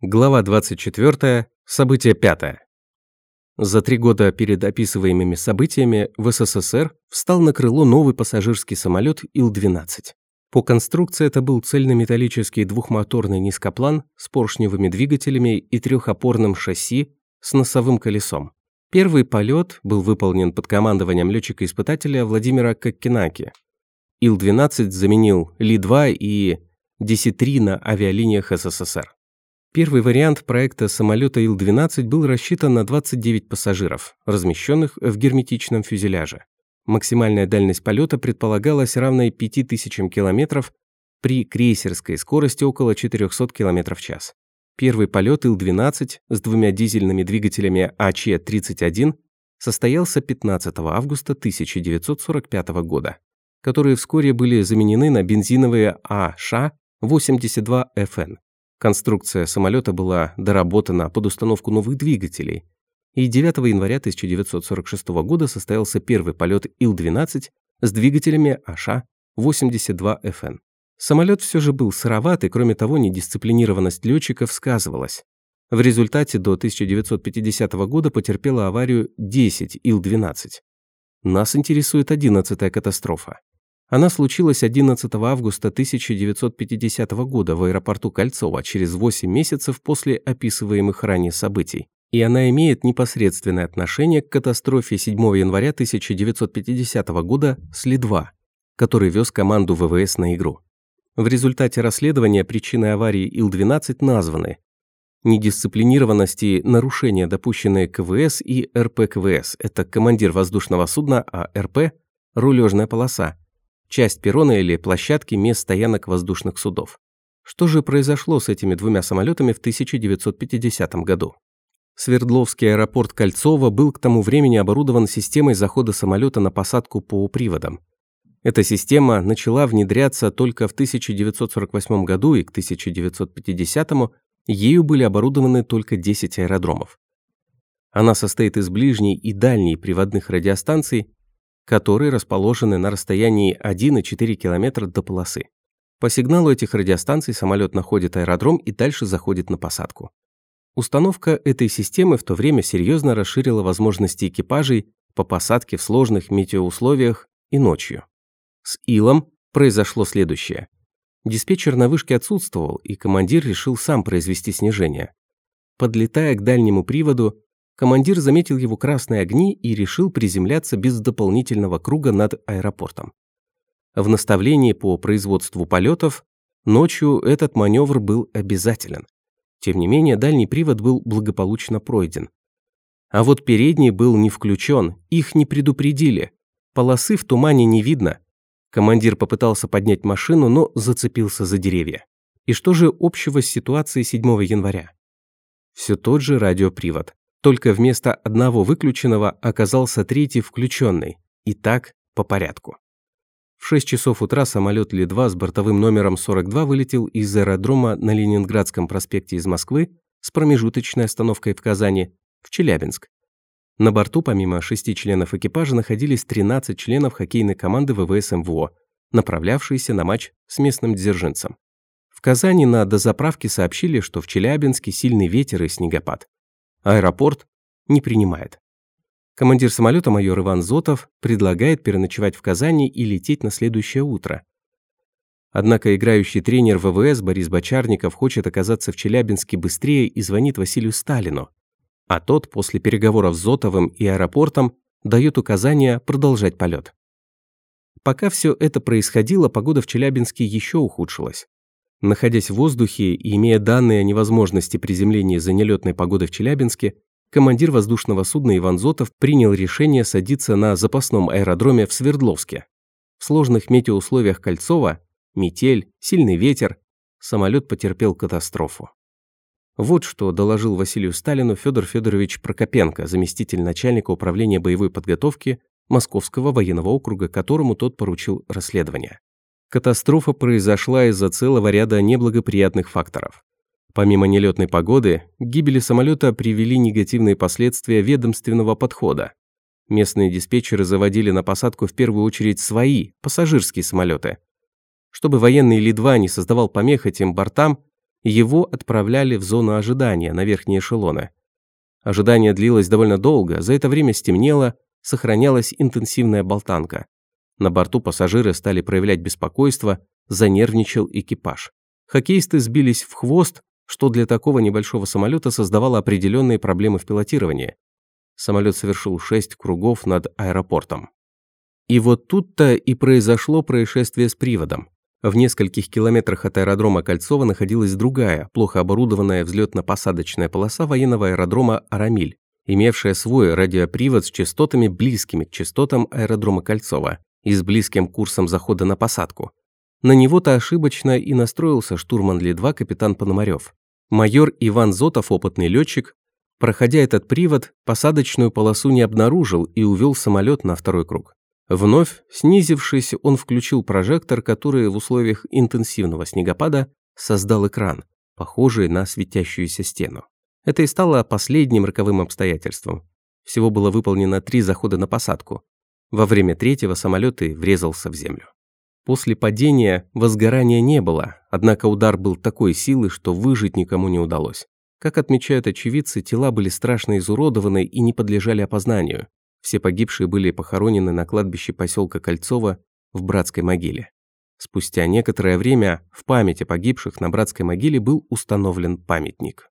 Глава 24. Событие 5. За три года перед описываемыми событиями в СССР встал на крыло новый пассажирский самолет Ил-12. По конструкции это был цельнометаллический двухмоторный низкоплан с поршневыми двигателями и трехопорным шасси с носовым колесом. Первый полет был выполнен под командованием летчика-испытателя Владимира Коккинаки. Ил-12 заменил Ли-2 и Десятри на авиалиниях СССР. Первый вариант проекта самолета Ил-12 был рассчитан на 29 пассажиров, размещенных в герметичном фюзеляже. Максимальная дальность полета предполагалась равной 5000 километров при крейсерской скорости около 400 км в час. Первый полет Ил-12 с двумя дизельными двигателями АЧ-31 состоялся 15 августа 1945 года, которые вскоре были заменены на бензиновые АШ-82ФН. Конструкция самолета была доработана под установку новых двигателей, и 9 января 1946 года состоялся первый полет Ил-12 с двигателями АШ-82ФН. Самолет все же был сыроват, и кроме того, недисциплинированность летчиков сказывалась. В результате до 1950 года потерпела аварию 10 Ил-12. Нас интересует 11-я катастрофа. Она случилась 11 августа 1950 года в аэропорту Кольцово через 8 месяцев после описываемых ранее событий. И она имеет непосредственное отношение к катастрофе 7 января 1950 года Сли-2, который вез команду ВВС на игру. В результате расследования причины аварии Ил-12 названы недисциплинированность и нарушения, допущенные КВС и РПКВС – это командир воздушного судна, а РП – рулежная полоса, часть перрона или площадки мест стоянок воздушных судов. Что же произошло с этими двумя самолетами в 1950 году? Свердловский аэропорт Кольцово был к тому времени оборудован системой захода самолета на посадку по приводам. Эта система начала внедряться только в 1948 году и к 1950 ею были оборудованы только 10 аэродромов. Она состоит из ближней и дальней приводных радиостанций, которые расположены на расстоянии 1,4 км до полосы. По сигналу этих радиостанций самолет находит аэродром и дальше заходит на посадку. Установка этой системы в то время серьезно расширила возможности экипажей по посадке в сложных метеоусловиях и ночью. С Илом произошло следующее. Диспетчер на вышке отсутствовал, и командир решил сам произвести снижение. Подлетая к дальнему приводу, командир заметил его красные огни и решил приземляться без дополнительного круга над аэропортом. В наставлении по производству полетов ночью этот маневр был обязателен. Тем не менее, дальний привод был благополучно пройден. А вот передний был не включен, их не предупредили. Полосы в тумане не видно. Командир попытался поднять машину, но зацепился за деревья. И что же общего с ситуацией 7 января? Все тот же радиопривод. Только вместо одного выключенного оказался третий включенный. И так по порядку. В 6 часов утра самолет Ли-2 с бортовым номером 42 вылетел из аэродрома на Ленинградском проспекте из Москвы с промежуточной остановкой в Казани в Челябинск. На борту помимо шести членов экипажа находились 13 членов хоккейной команды ВВС МВО, направлявшиеся на матч с местным дзержинцем. В Казани на дозаправке сообщили, что в Челябинске сильный ветер и снегопад. Аэропорт не принимает. Командир самолета майор Иван Зотов предлагает переночевать в Казани и лететь на следующее утро. Однако играющий тренер ВВС Борис Бочарников хочет оказаться в Челябинске быстрее и звонит Василию Сталину. А тот после переговоров с Зотовым и аэропортом дает указание продолжать полет. Пока все это происходило, погода в Челябинске еще ухудшилась. Находясь в воздухе и имея данные о невозможности приземления за нелетной погоды в Челябинске, командир воздушного судна Иван Зотов принял решение садиться на запасном аэродроме в Свердловске. В сложных метеоусловиях Кольцова, метель, сильный ветер, самолет потерпел катастрофу. Вот что доложил Василию Сталину Федор Федорович Прокопенко, заместитель начальника управления боевой подготовки Московского военного округа, которому тот поручил расследование. Катастрофа произошла из-за целого ряда неблагоприятных факторов. Помимо нелетной погоды, к гибели самолета привели негативные последствия ведомственного подхода. Местные диспетчеры заводили на посадку в первую очередь свои, пассажирские самолеты. Чтобы военный Ли-2 не создавал помех этим бортам, его отправляли в зону ожидания на верхние эшелоны. Ожидание длилось довольно долго, за это время стемнело, сохранялась интенсивная болтанка. На борту пассажиры стали проявлять беспокойство, занервничал экипаж. Хоккеисты сбились в хвост, что для такого небольшого самолета создавало определенные проблемы в пилотировании. Самолет совершил шесть кругов над аэропортом. И вот тут-то и произошло происшествие с приводом. В нескольких километрах от аэродрома Кольцова находилась другая, плохо оборудованная взлетно-посадочная полоса военного аэродрома «Арамиль», имевшая свой радиопривод с частотами, близкими к частотам аэродрома Кольцова и с близким курсом захода на посадку. На него-то ошибочно и настроился штурман Ли-2 капитан Пономарев. Майор Иван Зотов, опытный летчик, проходя этот привод, посадочную полосу не обнаружил и увел самолет на второй круг. Вновь, снизившись, он включил прожектор, который в условиях интенсивного снегопада создал экран, похожий на светящуюся стену. Это и стало последним роковым обстоятельством. Всего было выполнено три захода на посадку. Во время третьего самолет и врезался в землю. После падения возгорания не было, однако удар был такой силы, что выжить никому не удалось. Как отмечают очевидцы, тела были страшно изуродованы и не подлежали опознанию. Все погибшие были похоронены на кладбище поселка Кольцово в братской могиле. Спустя некоторое время в память о погибших на братской могиле был установлен памятник.